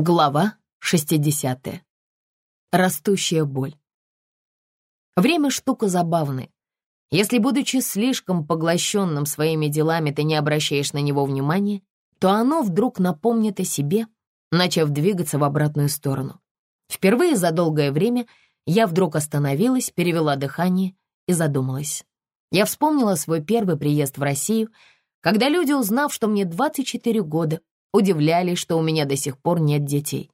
Глава 60. Растущая боль. Время штука забавная. Если, будучи слишком поглощенным своими делами, ты не обращаешь на него внимания, то оно вдруг напомнит о себе, начав двигаться в обратную сторону. Впервые за долгое время я вдруг остановилась, перевела дыхание и задумалась. Я вспомнила свой первый приезд в Россию, когда люди, узнав, что мне 24 года, удивлялись, что у меня до сих пор нет детей.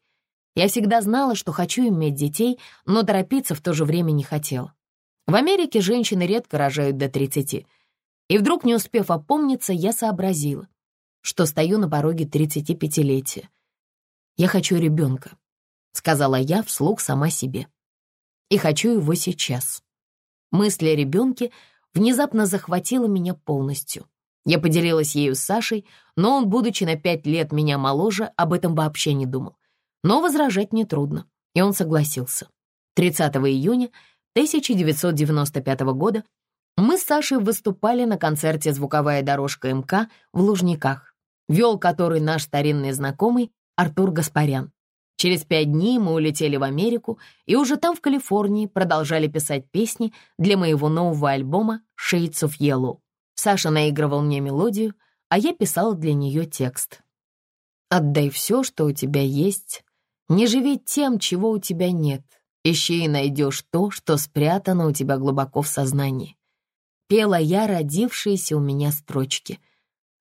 Я всегда знала, что хочу иметь детей, но торопиться в то же время не хотела. В Америке женщины редко рожают до 30. И вдруг, не успев опомниться, я сообразила, что стою на пороге 35-летия. «Я хочу ребенка», — сказала я вслух сама себе. «И хочу его сейчас». Мысль о ребенке внезапно захватила меня полностью. Я поделилась ею с Сашей, но он, будучи на пять лет меня моложе, об этом вообще не думал. Но возражать нетрудно, и он согласился. 30 июня 1995 года мы с Сашей выступали на концерте «Звуковая дорожка МК» в Лужниках, вел который наш старинный знакомый Артур Гаспарян. Через пять дней мы улетели в Америку и уже там, в Калифорнии, продолжали писать песни для моего нового альбома «Shades of Yellow». Саша наигрывал мне мелодию, а я писала для нее текст. «Отдай все, что у тебя есть. Не живи тем, чего у тебя нет. Ищи и найдешь то, что спрятано у тебя глубоко в сознании». Пела я родившиеся у меня строчки.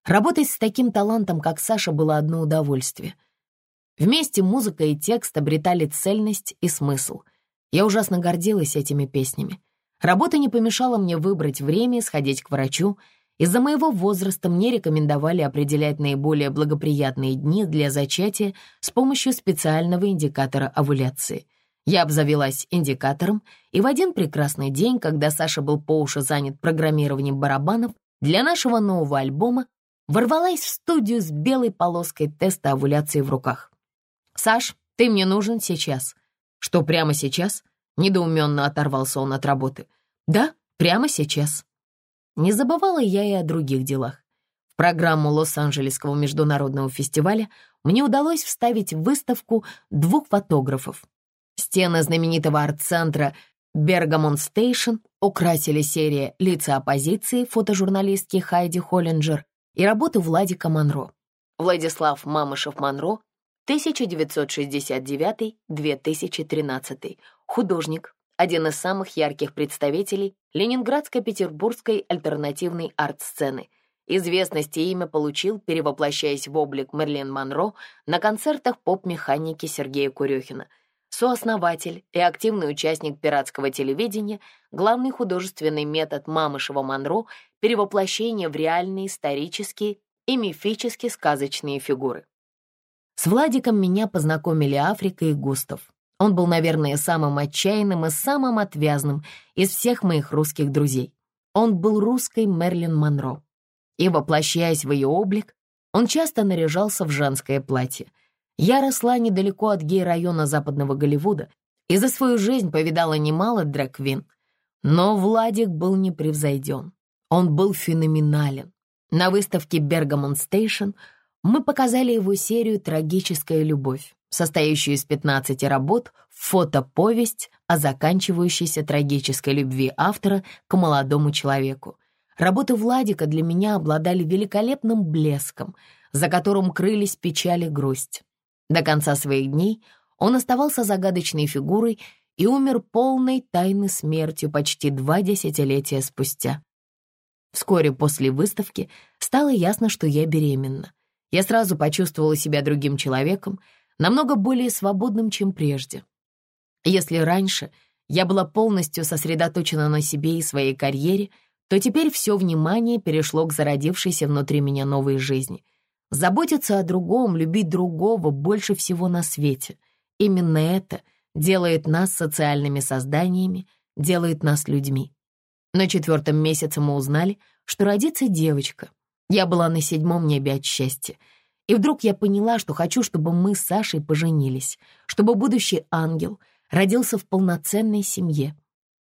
Работать с таким талантом, как Саша, было одно удовольствие. Вместе музыка и текст обретали цельность и смысл. Я ужасно гордилась этими песнями. Работа не помешала мне выбрать время сходить к врачу. Из-за моего возраста мне рекомендовали определять наиболее благоприятные дни для зачатия с помощью специального индикатора овуляции. Я обзавелась индикатором, и в один прекрасный день, когда Саша был по уши занят программированием барабанов для нашего нового альбома, ворвалась в студию с белой полоской теста овуляции в руках. «Саш, ты мне нужен сейчас». «Что, прямо сейчас?» Недоуменно оторвался он от работы. «Да, прямо сейчас». Не забывала я и о других делах. В программу Лос-Анджелесского международного фестиваля мне удалось вставить выставку двух фотографов. Стены знаменитого арт-центра Bergamot Station украсили серия «Лица оппозиции» фотожурналистки Хайди Холлинджер и работы Владика Монро. Владислав Мамышев-Монро, 1969-2013, художник, один из самых ярких представителей ленинградско-петербургской альтернативной арт-сцены. Известность и имя получил, перевоплощаясь в облик Мерлин Монро на концертах поп-механики Сергея Курехина. Сооснователь и активный участник пиратского телевидения, главный художественный метод Мамышева-Монро — перевоплощение в реальные исторические и мифически сказочные фигуры. С Владиком меня познакомили Африка и Густав. Он был, наверное, самым отчаянным и самым отвязным из всех моих русских друзей. Он был русской Мерлин Монро. И, воплощаясь в ее облик, он часто наряжался в женское платье. Я росла недалеко от гей-района западного Голливуда и за свою жизнь повидала немало drag. Но Владик был непревзойден. Он был феноменален. На выставке Bergamot Station мы показали его серию «Трагическая любовь», состоящую из 15 работ, фотоповесть о заканчивающейся трагической любви автора к молодому человеку. Работы Владика для меня обладали великолепным блеском, за которым крылись печаль и грусть. До конца своих дней он оставался загадочной фигурой и умер полной тайны смертью почти два десятилетия спустя. Вскоре после выставки стало ясно, что я беременна. Я сразу почувствовала себя другим человеком, намного более свободным, чем прежде. Если раньше я была полностью сосредоточена на себе и своей карьере, то теперь все внимание перешло к зародившейся внутри меня новой жизни. Заботиться о другом, любить другого больше всего на свете. Именно это делает нас социальными созданиями, делает нас людьми. На четвертом месяце мы узнали, что родится девочка — я была на седьмом небе от счастья. И вдруг я поняла, что хочу, чтобы мы с Сашей поженились, чтобы будущий ангел родился в полноценной семье.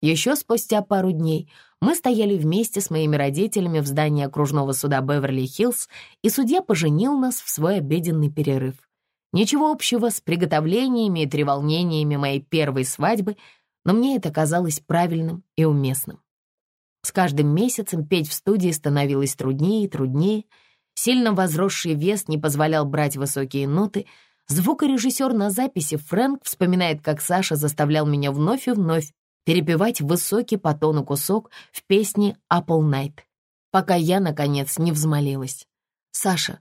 Еще спустя пару дней мы стояли вместе с моими родителями в здании окружного суда Беверли-Хиллз, и судья поженил нас в свой обеденный перерыв. Ничего общего с приготовлениями и треволнениями моей первой свадьбы, но мне это казалось правильным и уместным. С каждым месяцем петь в студии становилось труднее и труднее. Сильно возросший вес не позволял брать высокие ноты. Звукорежиссер на записи Фрэнк вспоминает, как Саша заставлял меня вновь и вновь перепевать высокий по тону кусок в песне «Apple Night», пока я, наконец, не взмолилась. «Саша,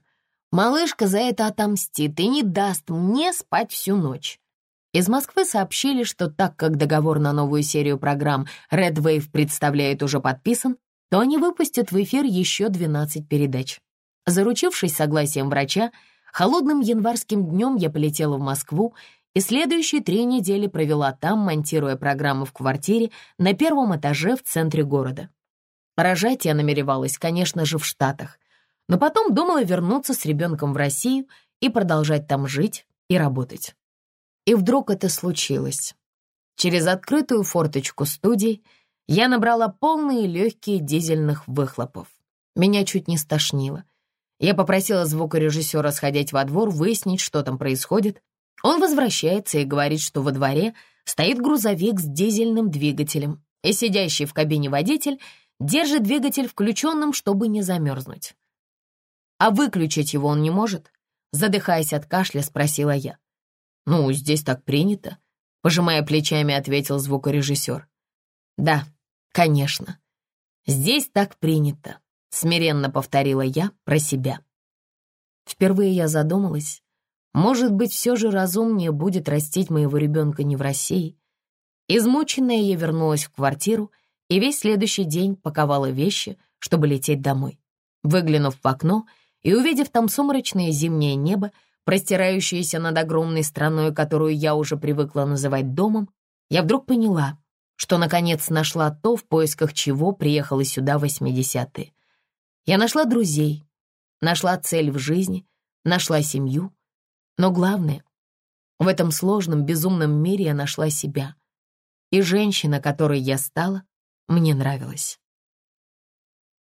малышка за это отомстит и не даст мне спать всю ночь». Из Москвы сообщили, что так как договор на новую серию программ Red Wave представляет уже подписан, то они выпустят в эфир еще 12 передач. Заручившись согласием врача, холодным январским днем я полетела в Москву и следующие три недели провела там, монтируя программы в квартире на первом этаже в центре города. Рожать я намеревалась, конечно же, в Штатах, но потом думала вернуться с ребенком в Россию и продолжать там жить и работать. И вдруг это случилось. Через открытую форточку студии я набрала полные легкие дизельных выхлопов. Меня чуть не стошнило. Я попросила звукорежиссера сходить во двор, выяснить, что там происходит. Он возвращается и говорит, что во дворе стоит грузовик с дизельным двигателем, и сидящий в кабине водитель держит двигатель включенным, чтобы не замерзнуть. «А выключить его он не может?» Задыхаясь от кашля, спросила я. «Ну, здесь так принято», — пожимая плечами, ответил звукорежиссер. «Да, конечно. Здесь так принято», — смиренно повторила я про себя. Впервые я задумалась, может быть, все же разумнее будет растить моего ребенка не в России. Измученная я вернулась в квартиру и весь следующий день паковала вещи, чтобы лететь домой. Выглянув в окно и увидев там сумрачное зимнее небо, простирающееся над огромной страной, которую я уже привыкла называть домом, я вдруг поняла, что наконец нашла то, в поисках чего приехала сюда в 80-е. Я нашла друзей, нашла цель в жизни, нашла семью. Но главное, в этом сложном, безумном мире я нашла себя. И женщина, которой я стала, мне нравилась.